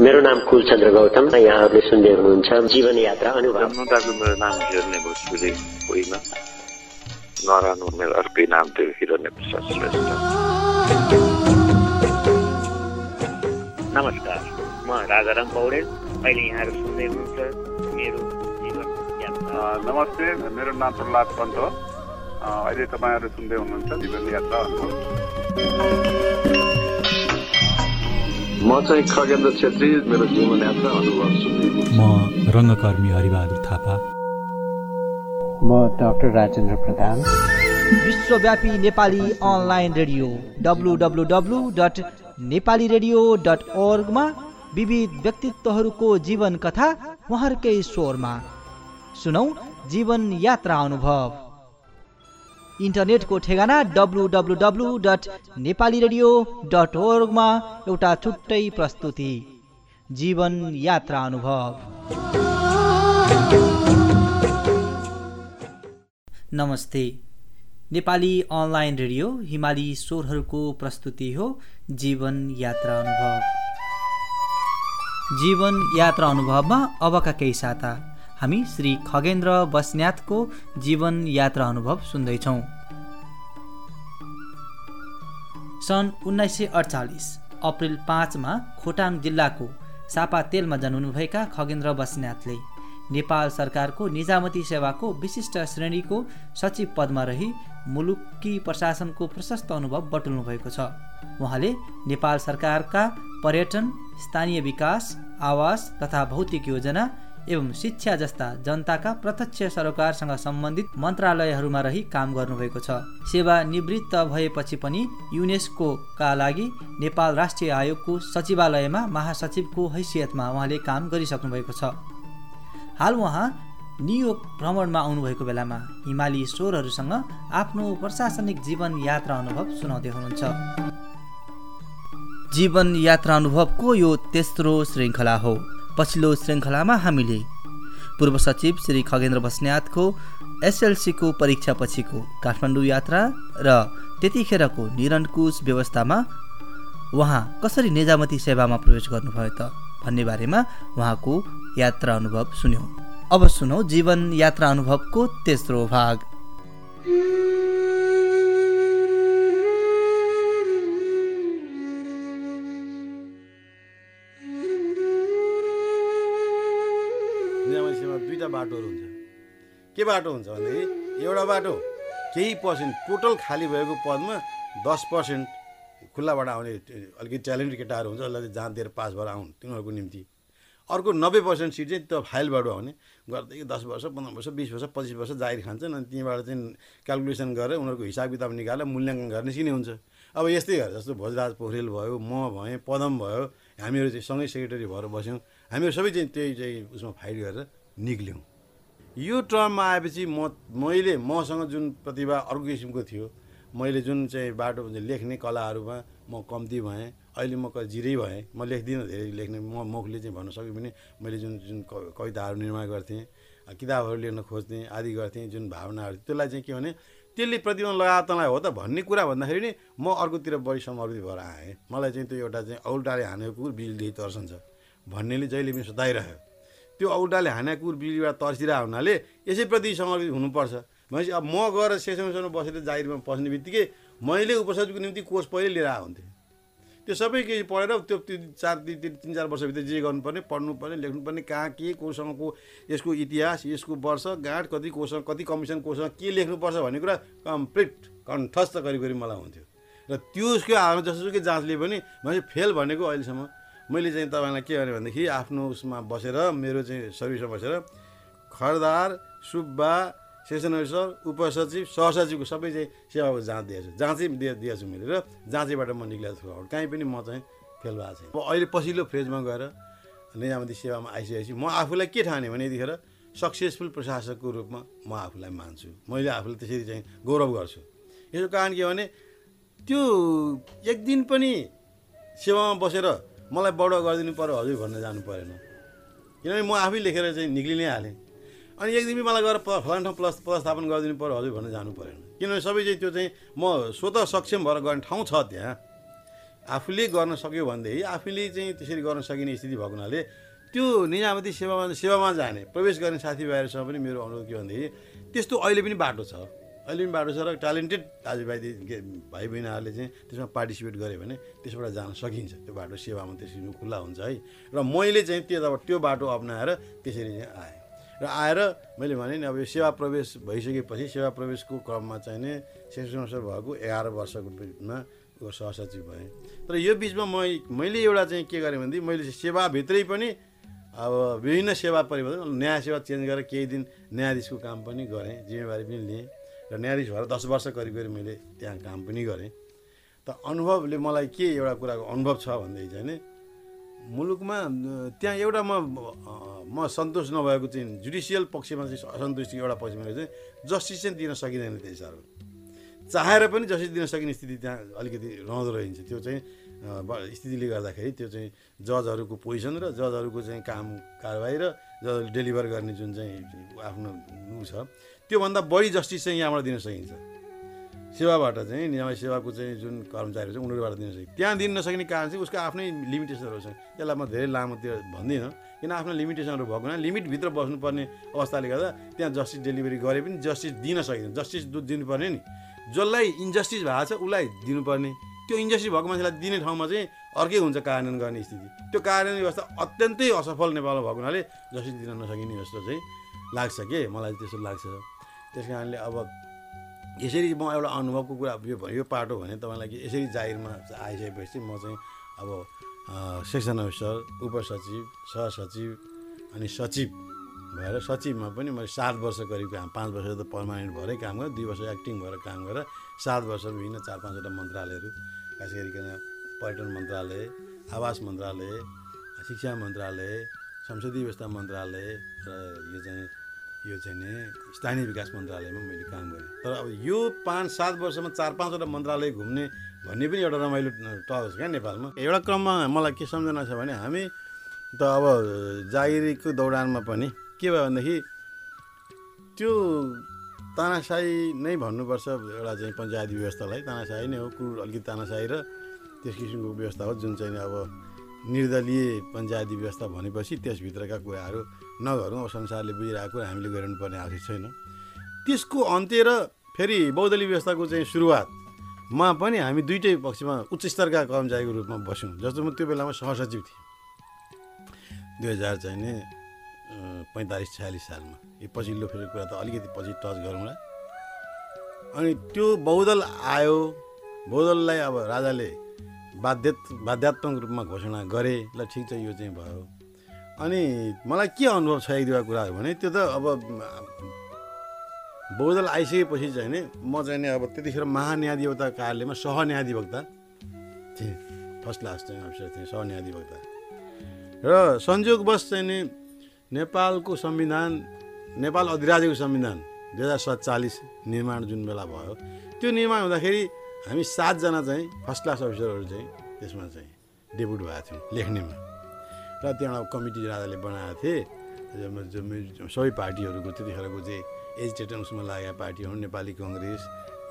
मेरो नाम कुलचन्द्र गौतम। यहाँहरूले सुन्दै हुनुहुन्छ जीवन यात्रा अनुभव। मेरो नाम हेर्ने भयो सुले होइन। नरानो मेरो अर्कै नाम थियो हिरण्य प्रसाद श्रेष्ठ। नमस्कार म राजाराम पौडेल। अहिले यहाँहरू सुन्दै हुनुहुन्छ मेरो जीवन यात्रा। नमस्ते मेरो नाम प्रहलाद पन्त हो। अहिले तपाईँहरू सुन्दै हुनुहुन्छ जीवन यात्रा म चाहिँ खगेन्द्र छेत्री मेरो जीवन यात्रा अनुभव म रङ्गकर्मी हरिबहादुर थापा म डाक्टर राजेन्द्र प्रधान विश्वव्यापी Nepali online radio W W W dot Nepali radio dot ओर्गमा विविध व्यक्तित्वहरूको जीवन कथा उहाँहरूकै स्वरमा सुनौ जीवन यात्रा अनुभव इन्टरनेटको ठेगाना W W W dot Nepali radio dot ओर्गमा एउटा छुट्टै प्रस्तुति। जीवन यात्रा अनुभव। नमस्ते। नेपाली अनलाइन रेडियो हिमाली स्वरहरूको प्रस्तुति हो जीवन यात्रा अनुभव। जीवन यात्रा अनुभवमा अबका केही साता हामी श्री खगेन्द्र बस्न्यातको जीवन यात्रा अनुभव सुन्दैछौँ। सन् उन्नाइस सय अडचालिस अप्रिल पाँचमा खोटाङ जिल्लाको सापातेलमा जन्मनुभएका खगेन्द्र बस्नेतले नेपाल सरकारको निजामती सेवाको विशिष्ट श्रेणीको सचिव पदमा रही मुलुकी प्रशासनको प्रशस्त अनुभव बटुल्नु भएको छ। उहाँले नेपाल सरकारका पर्यटन स्थानीय विकास आवास तथा भौतिक योजना एवं शिक्षा जस्ता जनताका प्रत्यक्ष सरोकारसँग सम्बन्धित मन्त्रालयहरूमा रही काम गर्नुभएको छ। सेवा निवृत्त भएपछि पनि युनेस्कोका लागि नेपाल राष्ट्रिय आयोगको सचिवालयमा महासचिवको हैसियतमा उहाँले काम गरिसक्नु भएको छ। हाल उहाँ न्युयोर्क भ्रमणमा आउनुभएको बेलामा हिमाली स्वरहरूसँग आफ्नो प्रशासनिक जीवन यात्रा अनुभव सुनाउँदै हुनुहुन्छ। जीवन यात्रा अनुभवको यो तेस्रो श्रृङ्खला हो। पछिल्लो श्रृङ्खलामा हामीले। पूर्व सचिव श्री खगेन्द्र बस्नेतको एसएलसीको परीक्षा पछिको काठमाडौँ यात्रा र त्यतिखेरको निरङ्कुश व्यवस्थामा उहाँ कसरी निजामती सेवामा प्रवेश गर्नुभयो त भन्ने बारेमा उहाँको यात्रा अनुभव सुन्यौँ। अब सुनौ जीवन यात्रा अनुभवको तेस्रो भाग। के बाटो हुन्छ भनेदेखि एउटा बाटो केही पर्सेन्ट टोटल खाली भएको पदमा दस पर्सेन्ट खुल्लाबाट आउने अलिकति ट्यालेन्टेड केटाहरू हुन्छ जसलाई जहाँ दिएर पास भएर आउन् तिनीहरूको निम्ति। अर्को नब्बे पर्सेन्ट सिट चाहिँ त्यो फाइलबाट आउने गर्दै दस वर्ष पन्ध्र वर्ष बिस वर्ष पच्चिस वर्ष जागिर खान्छन् अनि त्यहीँबाट चाहिँ क्यालकुलेसन गरेर उनीहरूको हिसाब किताब निकालेर मूल्याङ्कन गर्ने सिने हुन्छ। अब यस्तै गरेर जस्तो भोजराज पोखरेल भयो म भएँ पदम भयो हामीहरू चाहिँ सँगै सेक्रेटरी भएर बस्यौँ। हामीहरू सबै चाहिँ त्यही चाहिँ उसमा फाइट गरेर निक्ल्यौँ। यो टर्ममा आएपछि म मैले मसँग जुन प्रतिभा अर्को किसिमको थियो मैले जुन चाहिँ बाटो लेख्ने कलाहरूमा म कम्ती भएँ अहिले म जिरै भएँ म लेख्दिनँ धेरै लेख्ने म मुखले चाहिँ भन्न सक्यो भने मैले जुन जुन कविताहरू निर्माण गर्थेँ किताबहरू लेख्न खोज्थेँ आदि गर्थेँ जुन भावनाहरू त्यसलाई चाहिँ के भने त्यसले प्रतिबन्ध लगाए तँलाई हो त भन्ने कुरा भन्दाखेरि नि म अर्कोतिर बढी समर्पित भएर आएँ। मलाई चाहिँ त्यो एउटा चाहिँ औल्टाले हानेको कुकुर बिजुली तर्सन्छ भन्नेले जहिले पनि सताइरह्यो। त्यो औल्टाले हानेको कुकुर बिजुलीबाट तर्सिरहेको हुनाले यसैप्रति समर्पित हुनुपर्छ। भनेपछि अब म गएर सेसनसँग बसेर जागिरमा पस्ने बित्तिकै मैले उपसचिवको निम्ति कोष पहिले लिएर आएको हुन्थेँ। त्यो सबै केही पढेर त्यो चार तिन चार वर्षभित्र जे गर्नुपर्ने पढ्नुपर्ने लेख्नुपर्ने कहाँ के कोसँगको यसको इतिहास यसको वर्ष गाँठ कति कोसँग कति कमिसन कोसँग के लेख्नुपर्छ भन्ने कुरा कम्प्लिट कन्ठस्थ करिब करिब मलाई हुन्थ्यो। र त्यसको हालमा जसोसुकै जाँचले पनि मैले फेल भनेको अहिलेसम्म मैले चाहिँ तपाईँलाई के गरेँ भनेदेखि आफ्नो उसमा बसेर मेरो चाहिँ सर्भिसमा बसेर खरदार सुब्बा सेसन अफिसर उपसचिव सहसचिवको सबै चाहिँ सेवाको जाँच दिएछु जाँचै दिए दिएछु मैले र जाँचैबाट म निक्लेको छु। कहीँ पनि म चाहिँ फेल भएको छैन। अहिले पछिल्लो फेजमा गएर निजामती सेवामा आइसकेपछि म आफूलाई के ठाने भने यतिखेर सक्सेसफुल प्रशासकको रूपमा म आफूलाई मान्छु। मैले आफूलाई त्यसरी चाहिँ गौरव गर्छु। यसको कारण के भने त्यो एक दिन पनि सेवामा बसेर मलाई बडो गरिदिनु पऱ्यो हजुर भन्न जानु परेन। किनभने म आफै लेखेर चाहिँ निक्लि नै हालेँ। अनि एक मलाई गएर फलान ठाउँ प्लस प्रस्थापन गरिदिनु पऱ्यो हजुर भनेर जानु परेन। किनभने सबै चाहिँ त्यो चाहिँ म स्वतः सक्षम भएर गर्ने ठाउँ छ त्यहाँ। आफूले गर्न सक्यो भनेदेखि आफूले चाहिँ त्यसरी गर्न सकिने स्थिति भएको हुनाले त्यो निजामती सेवामा सेवामा जाने प्रवेश गर्ने साथीभाइहरूसँग पनि मेरो अनुरोध के भनेदेखि त्यस्तो अहिले पनि बाटो छ। अहिले पनि बाटो छ र ट्यालेन्टेड दाजुभाइ भाइ बहिनीहरूले चाहिँ त्यसमा पार्टिसिपेट गऱ्यो भने त्यसबाट जान सकिन्छ। त्यो बाटो सेवामा त्यसरी खुल्ला हुन्छ है। र मैले चाहिँ त्यो अब त्यो बाटो अप्नाएर त्यसरी चाहिँ आएँ। र आएर मैले भने नि अब यो सेवा प्रवेश भइसकेपछि सेवा प्रवेशको क्रममा चाहिँ नि सेक्सन भएको एघार वर्षको बिचमा सहसचिव भएँ। तर यो बिचमा मै मैले एउटा चाहिँ के गरेँ भनेदेखि मैले सेवाभित्रै पनि अब विभिन्न सेवा परिवर्तन न्याय सेवा चेन्ज गरेर केही दिन न्यायाधीशको काम पनि गरेँ जिम्मेवारी पनि लिएँ। र न्यायाधीश भएर दस वर्ष करिब करिब मैले त्यहाँ काम पनि गरेँ। त अनुभवले मलाई के एउटा कुराको अनुभव छ भनेदेखि चाहिँ मुलुकमा त्यहाँ एउटा म म सन्तोष नभएको चाहिँ जुडिसियल पक्षमा चाहिँ असन्तुष्टि एउटा पक्षमा चाहिँ जस्टिस चाहिँ दिन सकिँदैन त्यति साह्रो चाहेर पनि जस्टिस दिन सकिने स्थिति त्यहाँ अलिकति रहँदो रहन्छ त्यो चाहिँ स्थितिले गर्दाखेरि त्यो चाहिँ जजहरूको पोजिसन र जजहरूको चाहिँ काम कारवाही र जजहरूले डेलिभर गर्ने जुन चाहिँ आफ्नो ऊ छ। त्योभन्दा बढी जस्टिस चाहिँ यहाँबाट दिन सकिन्छ। सेवाबाट चाहिँ नियामक सेवाको चाहिँ जुन कर्मचारीहरू छ उनीहरूबाट दिन सकिन्छ। त्यहाँ दिन नसकिने कारण चाहिँ उसको आफ्नै लिमिटेसनहरू छ त्यसलाई म धेरै लामो त्यो भन्दिनँ। किन आफ्नो लिमिटेसनहरू भएको हुनाले लिमिटभित्र बस्नुपर्ने अवस्थाले गर्दा त्यहाँ जस्टिस डेलिभरी गरे पनि जस्टिस दिन सकिँदैन। जस्टिस दिनुपर्ने नि। जसलाई इन्जस्टिस भएको छ उसलाई दिनुपर्ने। त्यो इन्जस्टिस भएको मान्छेलाई दिने ठाउँमा चाहिँ अर्कै हुन्छ कार्यान्वयन गर्ने स्थिति। त्यो कार्यान्वयन व्यवस्था अत्यन्तै असफल नेपालमा भएको हुनाले जस्टिस दिन नसकिने जस्तो चाहिँ लाग्छ के? मलाई त्यस्तो लाग्छ। त्यस कारणले अब यसरी म एउटा अनुभवको कुरा यो यो पाटो भने तपाईँलाई यसरी जागिरमा आइसकेपछि म चाहिँ अब सेक्सन अफिसर उपसचिव सहसचिव अनि सचिव भएर सचिवमा पनि मैले सात वर्ष करिब काम पाँच वर्ष त पर्मानेन्ट भएरै काम गरेँ दुई वर्ष एक्टिङ भएर काम गरेर सात वर्ष विभिन्न चार पाँचवटा मन्त्रालयहरू खास गरिकन पर्यटन मन्त्रालय आवास मन्त्रालय शिक्षा मन्त्रालय संसदीय व्यवस्था मन्त्रालय र यो चाहिँ यो चाहिँ नि स्थानीय विकास मन्त्रालयमा मैले काम गरेँ। तर अब यो पाँच सात वर्षमा चार पाँचवटा मन्त्रालय घुम्ने भन्ने पनि एउटा रमाइलो छ क्या नेपालमा। एउटा क्रममा मलाई के सम्झना छ भने हामी त अब जागिरीको दौडानमा पनि के भयो भनेदेखि त्यो तानासाई नै भन्नुपर्छ एउटा चाहिँ पञ्चायती व्यवस्थालाई। तानासाई नै हो कुर अलिकति तानासाई र त्यस किसिमको व्यवस्था हो जुन चाहिँ अब निर्दलीय पञ्चायती व्यवस्था भनेपछि त्यसभित्रका कुराहरू नगरौँ अब संसारले बुझिरहेको हामीले गरिनुपर्ने आवश्यक छैन। त्यसको अन्त्य र फेरि बहुदलीय व्यवस्थाको चाहिँ सुरुवातमा पनि हामी दुइटै पक्षमा उच्च स्तरका कर्मचारीको रूपमा बस्यौँ। जस्तो म त्यो बेलामा सहसचिव थिएँ। दुई हजार चाहिँ नि पैँतालिस छयालिस सालमा। यो पछिल्लो फेरि कुरा त अलिकति पछि टच गरौँला अनि त्यो बहुदल आयो बहुदललाई अब राजाले बाध्य बाध्यात्मक रूपमा घोषणा गरे ल ठिक छ यो चाहिँ भयो। अनि मलाई के अनुभव छ एक दुईवटा कुराहरू भने त्यो त अब बहुदल आइसकेपछि चाहिँ नि म चाहिँ नि अब त्यतिखेर महान्याधिवक्ता कार्यालयमा सहन्याधिवक्ता थिएँ। फर्स्ट क्लास चाहिँ अफिसर थिएँ सहन्याधिवक्ता र संयोगवश चाहिँ नि नेपालको संविधान नेपाल अधिराज्यको संविधान दुई हजार सत्तालिस निर्माण जुन बेला भयो त्यो निर्माण हुँदाखेरि हामी सातजना चाहिँ फर्स्ट क्लास अफिसरहरू चाहिँ त्यसमा चाहिँ डेपुट भएको थियौँ लेख्नेमा। र त्यहाँ कमिटी राजाले बनाएको थिए। सबै पार्टीहरूको त्यतिखेरको चाहिँ एजिटेट उसमा लागेका पार्टीहरू नेपाली कङ्ग्रेस।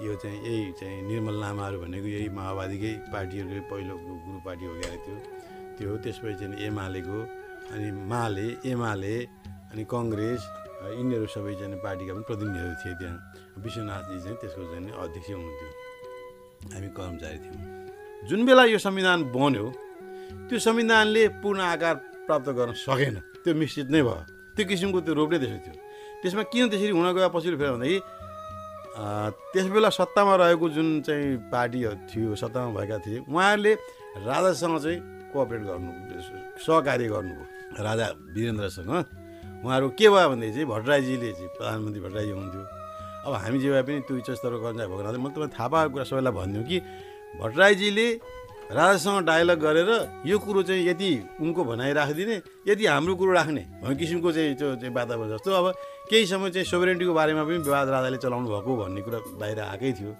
यो चाहिँ यही चाहिँ निर्मल लामाहरू भनेको यही माओवादीकै पार्टीहरूको पहिलो ग्रुप पार्टी हो क्या त्यो त्यो त्यसपछि चाहिँ एमालेको अनि माले एमाले अनि कङ्ग्रेस यिनीहरू सबै चाहिँ पार्टीका पनि प्रतिनिधिहरू थिए त्यहाँ। विश्वनाथजी चाहिँ त्यसको चाहिँ अध्यक्ष हुनुहुन्थ्यो। हामी कर्मचारी थियौँ। जुन बेला यो संविधान बन्यो त्यो संविधानले पूर्ण आकार प्राप्त गर्न सकेन। त्यो मिश्रित नै भयो। त्यो किसिमको त्यो रोग नै त्यसो थियो। त्यसमा किन त्यसरी हुन गयो पछिल्लो फेरि भन्दाखेरि अ, त्यस बेला सत्तामा रहेको जुन चाहिँ पार्टीहरू थियो सत्तामा भएका थिए उहाँहरूले राजासँग चाहिँ कोअपरेट गर्नु सहकार्य गर्नुभयो। राजा वीरेन्द्रसँग। उहाँहरू के भयो भनेदेखि चाहिँ भट्टराईजीले चाहिँ प्रधानमन्त्री भट्टराईजी हुनुहुन्थ्यो। अब हामी जे भए पनि त्यो उच्च स्तरको कर्मचारी भएको म तपाईँलाई थाहा पाएको कुरा सबैलाई भनिदिउँ कि भट्टराईजीले राजासँग डायलग गरेर यो कुरो चाहिँ यति उनको भनाइ राखिदिने यति हाम्रो कुरो राख्ने भन्ने किसिमको चाहिँ त्यो चाहिँ वातावरण जस्तो अब केही समय चाहिँ सोभरेन्टीको बारेमा पनि विवाद राजाले चलाउनु भएको भन्ने कुरा बाहिर आएकै थियो।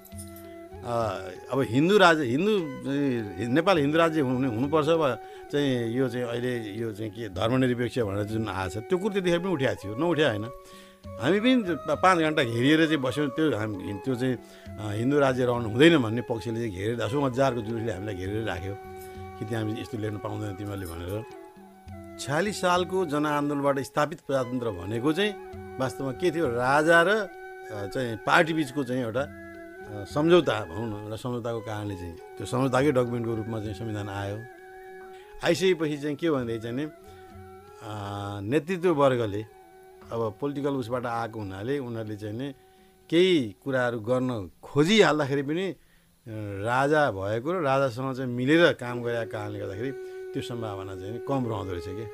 अब हिन्दू राज्य हिन्दू नेपाल हिन्दू राज्य हुनु हुनुपर्छ वा चाहिँ यो चाहिँ अहिले यो चाहिँ के धर्मनिरपेक्ष भनेर जुन आएको छ त्यो कुरो त्यतिखेर पनि उठाएको थियो नउठ्या होइन। हामी पनि पाँच घन्टा घेरिएर चाहिँ बस्यौँ। त्यो हामी त्यो चाहिँ हिन्दू राज्य रहनु हुँदैन भन्ने पक्षले चाहिँ घेरेर दसौँ हजारको जुलुसले हामीलाई घेरेर राख्यो कि त्यहाँ हामी यस्तो लेख्न पाउँदैन तिमीहरूले भनेर। छयालिस सालको जनआन्दोलनबाट स्थापित प्रजातन्त्र भनेको चाहिँ वास्तवमा के थियो? राजा र चाहिँ पार्टी बिचको चाहिँ एउटा सम्झौता भनौँ न एउटा सम्झौताको कारणले चाहिँ त्यो सम्झौताकै डकुमेन्टको रूपमा चाहिँ संविधान आयो। आइसकेपछि चाहिँ के भन्दै चाहिँ नि अ, नेतृत्व वर्गले अब पोलिटिकल उसबाट आएको हुनाले उनीहरूले चाहिँ नि केही कुराहरू गर्न खोजिहाल्दाखेरि पनि राजा भएको र राजासँग चाहिँ मिलेर काम गरेको कारणले गर्दाखेरि त्यो सम्भावना चाहिँ कम रहँदो रहेछ कि।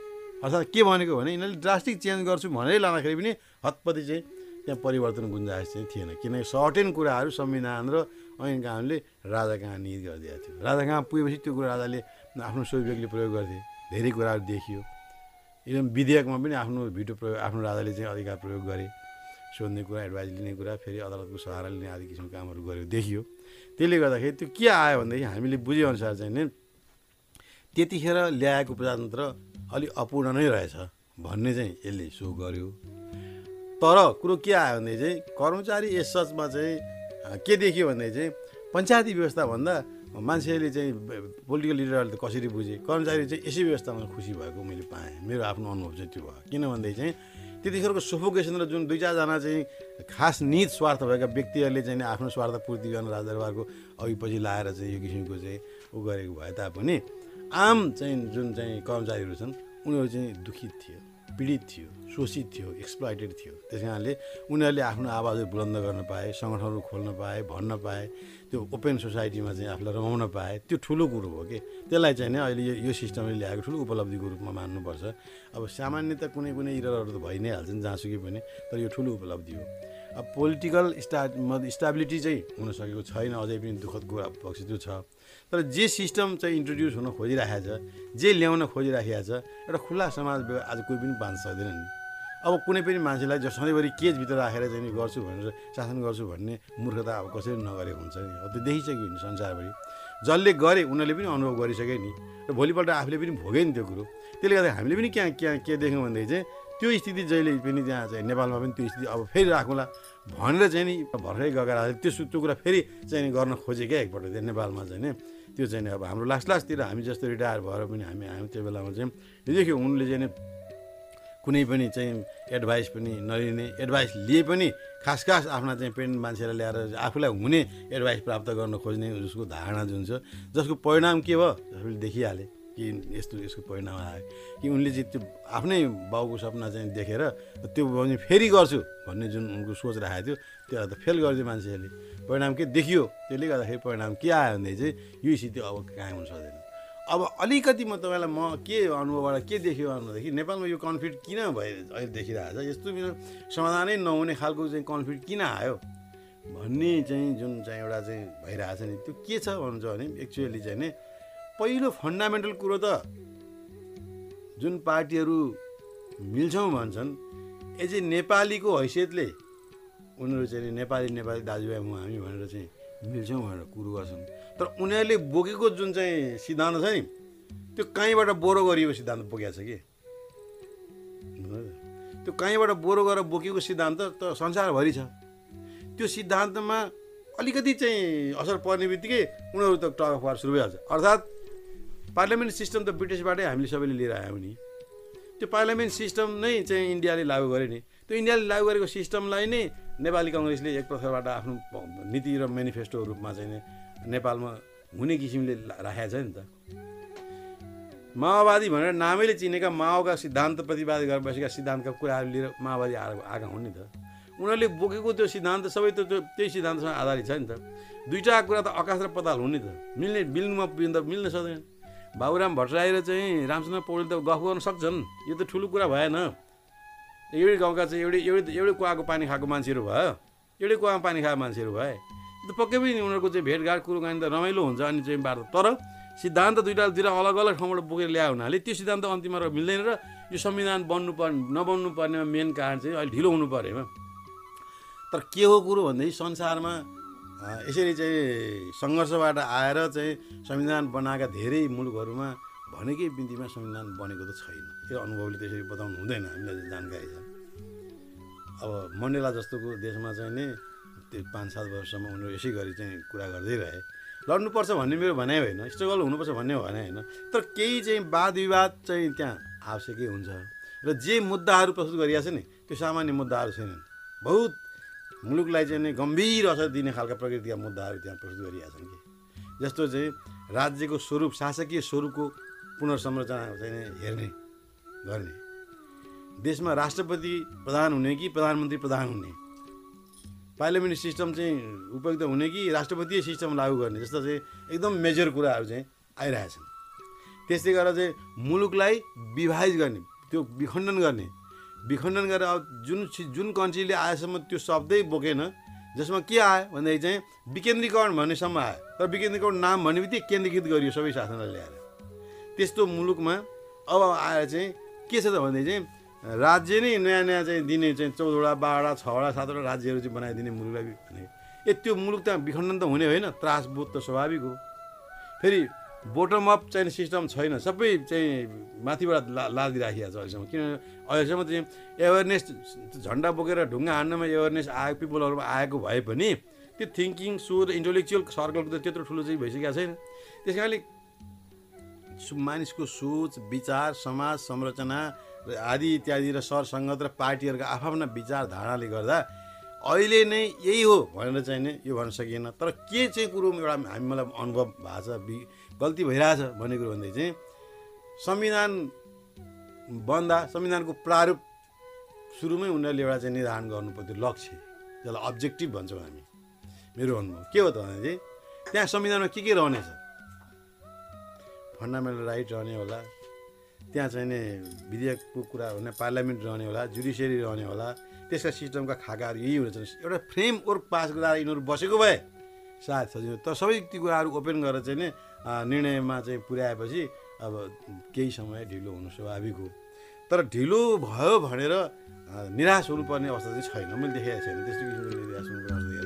अर्थात् के भनेको भने यिनीहरूले ड्रास्टिक चेन्ज गर्छु भनेरै लाँदाखेरि पनि हतपति चाहिँ त्यहाँ परिवर्तन गुन्जाइस चाहिँ थिएन। किनकि सर्टेन कुराहरू संविधान र ऐन कानुनले राजा कहाँ निहित गरिदिएको थियो। राजा कहाँ पुगेपछि त्यो कुरा राजाले आफ्नो स्वविवेकले प्रयोग गर्थे। धेरै कुराहरू देखियो। एकदम विधेयकमा पनि आफ्नो भिटो प्रयोग आफ्नो राजाले चाहिँ अधिकार प्रयोग गरे। सोध्ने कुरा एडभाइस लिने कुरा फेरि अदालतको सहारा लिने आदि किसिमको कामहरू गर्यो देखियो। त्यसले गर्दाखेरि त्यो के आयो भनेदेखि हामीले बुझेअनुसार चाहिँ नि त्यतिखेर ल्याएको प्रजातन्त्र अलिक अपूर्ण नै रहेछ भन्ने चाहिँ यसले सो गर्यो। तर कुरो के आयो भने चाहिँ कर्मचारी एसमा चाहिँ के देखियो भने चाहिँ पञ्चायती व्यवस्थाभन्दा मान्छेले चाहिँ पोलिटिकल लिडरहरूले त कसरी बुझे? कर्मचारी चाहिँ यसै व्यवस्थामा खुसी भएको मैले पाएँ। मेरो आफ्नो अनुभव चाहिँ त्यो भयो। किनभने चाहिँ त्यतिखेरको सोफोकेसन र जुन दुई चारजना चाहिँ खास निज स्वार्थ भएका व्यक्तिहरूले चाहिँ आफ्नो स्वार्थ पूर्ति गर्न राजदरबारको अघि पछि लाएर चाहिँ यो किसिमको चाहिँ ऊ गरेको भए तापनि आम चाहिँ जुन चाहिँ कर्मचारीहरू छन् उनीहरू चाहिँ दुखित थियो पीडित थियो। शोषित थियो एक्सप्लोइटेड थियो। त्यस कारणले उनीहरूले आफ्नो आवाजहरू बुलन्द गर्न पाए सङ्गठनहरू खोल्न पाए भन्न पाए त्यो ओपन सोसाइटीमा चाहिँ आफूलाई रमाउन पाए। त्यो ठुलो कुरो हो कि? त्यसलाई चाहिँ नि अहिले यो सिस्टमले ल्याएको ठुलो उपलब्धिको रूपमा मान्नुपर्छ। अब सामान्य त कुनै कुनै इररहरू त भइ नै हाल्छन् जहाँसुकै पनि तर यो ठुलो उपलब्धि हो। अब पोलिटिकल स्टा स्टेबिलिटी चाहिँ हुन सकेको छैन अझै पनि दुःखद कुरा पक्ष त्यो छ। तर जे सिस्टम चाहिँ इन्ट्रोड्युस हुन खोजिराखेको छ जे ल्याउन खोजिराखेको छ एउटा खुल्ला समाज आज कोही पनि बाँच्न सक्दैन नि। अब कुनै पनि मान्छेलाई जो सधैँभरि केजभित्र राखेर चाहिँ गर्छु भनेर शासन गर्छु भन्ने मूर्खता अब कसरी नगरेको हुन्छ नि। अब त्यो देखिसक्यो नि संसारभरि। जसले गरे उनीहरूले पनि अनुभव गरिसके नि। र भोलिपल्ट आफूले पनि भोगे नि त्यो कुरो। त्यसले गर्दा हामीले पनि त्यहाँ त्यहाँ के देख्यौँ भनेदेखि चाहिँ त्यो स्थिति जहिले पनि त्यहाँ चाहिँ नेपालमा पनि त्यो स्थिति अब फेरि राखौँला भनेर चाहिँ नि भर्खरै गएको राजा त्यो त्यो कुरा फेरि चाहिँ गर्न खोजे क्या एकपल्ट चाहिँ नेपालमा चाहिँ त्यो चाहिँ अब हाम्रो लास्ट लास्टतिर हामी जस्तो रिटायर भएर पनि हामी हामी त्यो बेलामा चाहिँ। देख्यो उनले चाहिँ कुनै पनि चाहिँ एडभाइस पनि नलिने एडभाइस लिए पनि खास खास आफ्ना चाहिँ पेरेन्ट मान्छेलाई ल्याएर आफूलाई हुने एडभाइस प्राप्त गर्न खोज्ने उसको धारणा जुन छ जसको परिणाम के भयो आफूले देखिहाले कि यस्तो यसको परिणाम आयो। कि उनले चाहिँ त्यो आफ्नै बाउको सपना चाहिँ देखेर त्यो भने फेरि गर्छु भन्ने जुन उनको सोच राखेको थियो त्यसलाई त फेल गरिदियो मान्छेहरूले। परिणाम के देखियो त्यसले गर्दाखेरि परिणाम के आयो भने चाहिँ यो स्थिति अब कायम हुन सक्दैन। अब अलिकति म तपाईँलाई म के अनुभवबाट के देख्यो भनेदेखि नेपालमा यो कन्फ्लिक्ट किन भए अहिले देखिरहेको छ यस्तो मेरो समाधानै नहुने खालको चाहिँ कन्फ्लिक्ट किन आयो? भन्ने चाहिँ जुन चाहिँ एउटा चाहिँ भइरहेको छ नि त्यो के छ भन्नुहुन्छ भने एक्चुअली चाहिँ नि पहिलो फन्डामेन्टल कुरो त जुन पार्टीहरू मिल्छौँ भन्छन् एज ए नेपालीको हैसियतले उनीहरू चाहिँ नेपाली नेपाली दाजुभाइ म हामी भनेर चाहिँ मिल्छौँ भनेर कुरो गर्छन् तर उनीहरूले बोकेको जुन चाहिँ सिद्धान्त छ नि त्यो कहीँबाट बोरो गरिएको सिद्धान्त बोकेको छ कि? त्यो कहीँबाट बोरो गरेर बोकेको सिद्धान्त त संसारभरि छ। त्यो सिद्धान्तमा अलिकति चाहिँ असर पर्ने बित्तिकै उनीहरू त टग अफ वार सुरु भइहाल्छ। अर्थात् पार्लियामेन्ट सिस्टम त ब्रिटिसबाटै हामीले सबैले लिएर आयौँ नि। त्यो पार्लियामेन्ट सिस्टम नै चाहिँ इन्डियाले लागू गरे नि। त्यो इन्डियाले लागू गरेको सिस्टमलाई नै नेपाली कङ्ग्रेसले एक प्रकारबाट आफ्नो नीति र मेनिफेस्टो रूपमा चाहिँ नेपालमा हुने किसिमले राखेको छ नि त। माओवादी भनेर नामैले चिनेका माओका सिद्धान्त प्रतिवाद गरेर बसेका सिद्धान्तका कुराहरू लिएर माओवादी आएको आएका हुन् नि त। उनीहरूले बोकेको त्यो सिद्धान्त सबै त्यो त्यही सिद्धान्तसँग आधारित छ नि त। दुईवटा कुरा त आकाश र पताल हुन् नि त। मिल्ने मिल्नुमा त मिल्न सक्दैन। बाबुराम भट्टराई र चाहिँ रामचन्द्र पौडेल त गफ गर्न सक्छन्। यो त ठुलो कुरा भएन। एउटै गाउँका चाहिँ एउटै एउटै एउटै कुवाको पानी खाएको मान्छेहरू भयो। एउटै कुवामा पानी खाएको मान्छेहरू भए त्यो पक्कै पनि उनीहरूको चाहिँ भेटघाट कुरोकानी त रमाइलो हुन्छ अनि चाहिँ बाटो तर सिद्धान्त दुइटा अलग अलग ठाउँबाट बोकेर ल्यायो हुनाले त्यो सिद्धान्त अन्तिममा र मिल्दैन र यो संविधान बन्नु पर्ने नबन्नु पर्नेमा मेन कारण चाहिँ अहिले ढिलो हुनु पऱ्यो तर के हो कुरो भनेदेखि संसारमा यसरी चाहिँ सङ्घर्षबाट आएर चाहिँ संविधान बनाएका धेरै मुलुकहरूमा भनेकै बिन्तीमा संविधान बनेको त छैन। यो अनुभवले त्यसरी बताउनु हुँदैन हामीलाई जानकारी छ। अब मण्डेला जस्तोको देशमा चाहिँ नि त्यो पाँच सात वर्षसम्म उनीहरू यसै गरी चाहिँ कुरा गर्दै रहे। लड्नुपर्छ भन्ने मेरो भनाइ होइन स्ट्रगल हुनुपर्छ भन्ने भनाइ होइन। तर केही चाहिँ वाद विवाद चाहिँ त्यहाँ आवश्यकै हुन्छ। र जे मुद्दाहरू प्रस्तुत गरिएको छ नि त्यो सामान्य मुद्दाहरू छैनन्। बहुत मुलुकलाई चाहिँ नि गम्भीर असर दिने खालका प्रकृतिका मुद्दाहरू त्यहाँ प्रस्तुत गरिएका छन् कि। जस्तो चाहिँ राज्यको स्वरूप शासकीय स्वरूपको पुनर्संरचना चाहिँ हेर्ने गर्ने। देशमा राष्ट्रपति प्रधान हुने कि प्रधानमन्त्री प्रधान हुने? पार्लियामेन्ट सिस्टम चाहिँ उपयुक्त हुने कि राष्ट्रपतीय सिस्टम लागू गर्ने? जस्तो चाहिँ एकदम मेजर कुराहरू चाहिँ आइरहेछन्। त्यस्तै गरेर चाहिँ मुलुकलाई विभाजित गर्ने त्यो विखण्डन गर्ने। विखण्डन गरेर अब जुन जुन कन्ट्रीले आएसम्म त्यो शब्दै बोकेन जसमा के आयो भन्दाखेरि चाहिँ विकेन्द्रीकरण भन्नेसम्म आयो। तर विकेन्द्रीकरण नाम भन्ने बित्तिकै केन्द्रीकृत गरियो सबै शासनलाई ल्याएर त्यस्तो मुलुकमा अब आएर चाहिँ के छ त भन्दाखेरि चाहिँ राज्य नै नयाँ नयाँ चाहिँ दिने चाहिँ चौधवटा बाह्रवटा छवटा सातवटा राज्यहरू चाहिँ बनाइदिने मुलुकलाई भने ए त्यो मुलुक त विखण्डन त हुने होइन त्रासबोध त स्वाभाविक हो। फेरि बोटम अप चाहिँ सिस्टम छैन सबै चाहिँ माथिबाट ला लादिराखिएको छ अहिलेसम्म। किनभने अहिलेसम्म चाहिँ एवेरनेस झन्डा बोकेर ढुङ्गा हान्नमा एवेरनेस आएको पिपलहरूमा आएको भए पनि त्यो थिङ्किङ सोच इन्टेलेक्चुअल सर्कलको त त्यत्रो ठुलो चाहिँ भइसकेको छैन। त्यस कारणले मानिसको सोच विचार समाज संरचना आदि इत्यादि र सरसङ्गत र पार्टीहरूका आफ्ना विचारधाराले गर्दा अहिले नै यही हो भनेर चाहिँ नै यो भन्न सकिएन। तर के चाहिँ कुरो एउटा हामी मलाई अनुभव भएको छ गल्ती भइरहेछ भन्ने कुरो भन्दै चाहिँ संविधान बन्दा संविधानको प्रारूप सुरुमै उनीहरूले एउटा चाहिँ निर्धारण गर्नुपर्थ्यो लक्ष्य जसलाई अब्जेक्टिभ भन्छौँ हामी। मेरो अनुभव के हो त भने चाहिँ त्यहाँ संविधानमा के के रहनेछ? फन्डामेन्टल राइट रहने होला। त्यहाँ चाहिँ नि विधेयकको कुरा भने पार्लियामेन्ट रहने होला जुडिसियरी रहने होला। त्यसका सिस्टमका खाकाहरू यही हुनेछन् एउटा फ्रेम वर्क पास गरेर यिनीहरू बसेको भए सायद सजिलो। तर सबै ती कुराहरू ओपन गरेर चाहिँ नि निर्णयमा चाहिँ पुर्याएपछि अब केही समय ढिलो हुनु स्वाभाविक हो। तर ढिलो भयो भनेर निराश हुनुपर्ने अवस्था चाहिँ छैन। मैले देखेको छैन। त्यस्तो किसिमको निराश हुनुपर्ने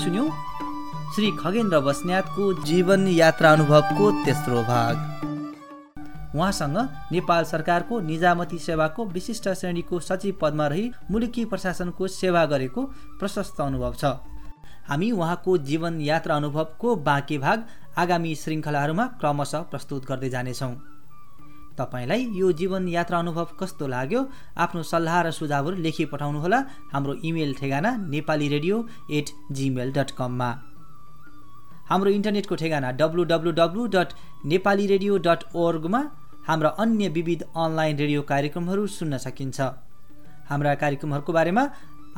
सुन्यौँ? श्री खगेन्द्र बस्न्यातको जीवन यात्रा अनुभवको तेस्रो भाग। उहाँसँग नेपाल सरकारको निजामती सेवाको विशिष्ट श्रेणीको सचिव पदमा रही मुलुकी प्रशासनको सेवा गरेको प्रशस्त अनुभव छ। हामी उहाँको जीवन यात्रा अनुभवको बाँकी भाग आगामी श्रृङ्खलाहरूमा क्रमशः प्रस्तुत गर्दै जानेछौँ। तपाईँलाई यो जीवन यात्रा अनुभव कस्तो लाग्यो? आफ्नो सल्लाह र सुझावहरू लेखी पठाउनुहोला। हाम्रो इमेल ठेगाना Nepali radio at Gmail dot कममा हाम्रो इन्टरनेटको ठेगाना W W W dot Nepali radio dot ओर्गमा हाम्रा अन्य विविध अनलाइन रेडियो कार्यक्रमहरू सुन्न सकिन्छ। हाम्रा कार्यक्रमहरूको बारेमा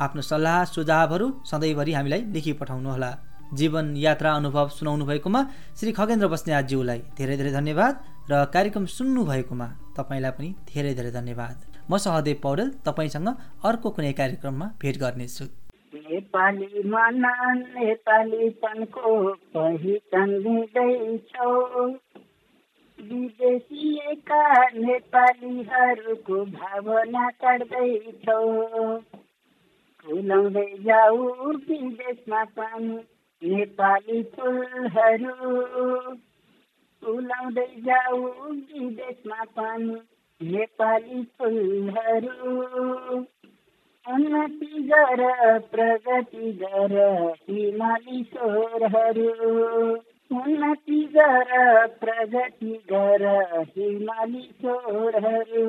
आफ्नो सल्लाह सुझावहरू सधैँभरि हामीलाई लेखी पठाउनुहोला। जीवन यात्रा अनुभव सुनाउनु भएकोमा श्री खगेन्द्र बस्नेतज्यूलाई धेरै धेरै धन्यवाद। र कार्यक्रम सुन्नु भएकोमा तपाईँलाई पनि धेरै धेरै धन्यवाद। म सहदेव पौडेल तपाईँसँग अर्को कुनै कार्यक्रममा भेट गर्नेछु। नेपाली मन नेपालीपनको पहिचान दिँदैछौ। विदेशिएका नेपालीहरूको भावना काट्दैछौ। फुलाउँदै जाऊ विदेशमा पनि नेपाली फुलहरू। फुलाउँदै जाऊ विदेशमा पनि नेपाली फुलहरू उन्नति गर प्रगति गर हिमाली स्वरहरू उन्नति गर प्रगति गर हिमाली स्वरहरू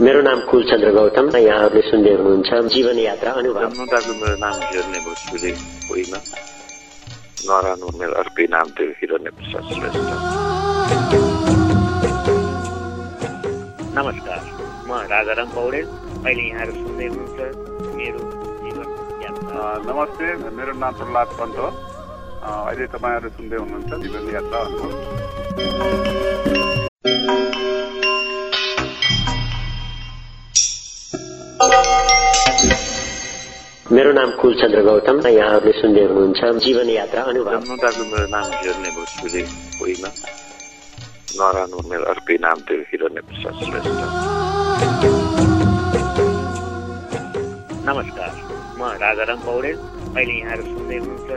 मेरो नाम कुलचन्द्र गौतम यहाँहरूले सुन्दै हुनुहुन्छ। जीवन यात्रा अनुभव मेरो नाम हिरण्य भोजपुरी होइन नरानो मेरो अर्कै नाम थियो हिरण्य प्रसाद श्रेष्ठ। नमस्कार म राजाराम पौडेल। अहिले यहाँहरू सुन्दै हुनुहुन्छ मेरो जीवन यात्रा नमस्ते मेरो नाम प्रहलाद पन्त हो। अ, अहिले तपाईँहरू सुन्दै हुनुहुन्छ जीवन यात्रा अनुभव मेरो नाम कुलचन्द्र गौतम यहाँहरूले सुन्दै हुनुहुन्छ जीवन यात्रा अनुभव मेरो नाम होइन। नरानो मेरो अर्कै नाम थियो हिरण्य प्रसाद श्रेष्ठ। नमस्कार म राजाराम पौडेल। अहिले यहाँहरू सुन्दै हुनुहुन्छ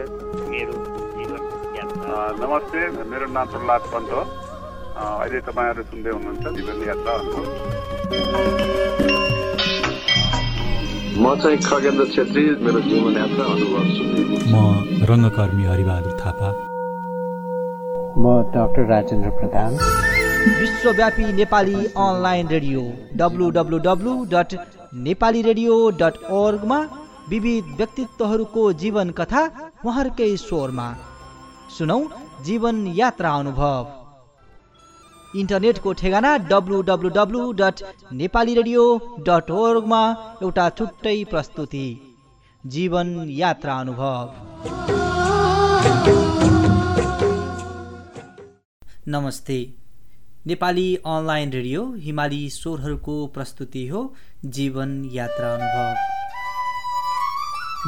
मेरो जीवन यात्रा नमस्ते मेरो नाम प्रहलाद पन्त अ, अहिले तपाईँहरू सुन्दै हुनुहुन्छ जीवन यात्रा अनुभव म चाहिँ खगेन्द्र छेत्री मेरो जीवन यात्रा अनुभव म रङ्गकर्मी हरिबहादुर थापा। म डाक्टर राजेन्द्र प्रधान। विश्वव्यापी Nepali online radio W W W dot Nepali radio dot ओर्गमा विविध व्यक्तित्वहरूको जीवन कथा उहाँहरूकै स्वरमा। सुनौ जीवन यात्रा अनुभव। इन्टरनेटको ठेगाना W W W dot Nepali radio dot ओर्गमा एउटा छुट्टै प्रस्तुति। जीवन यात्रा अनुभव। नमस्ते। नेपाली अनलाइन रेडियो हिमाली स्वरहरूको प्रस्तुति हो जीवन यात्रा अनुभव।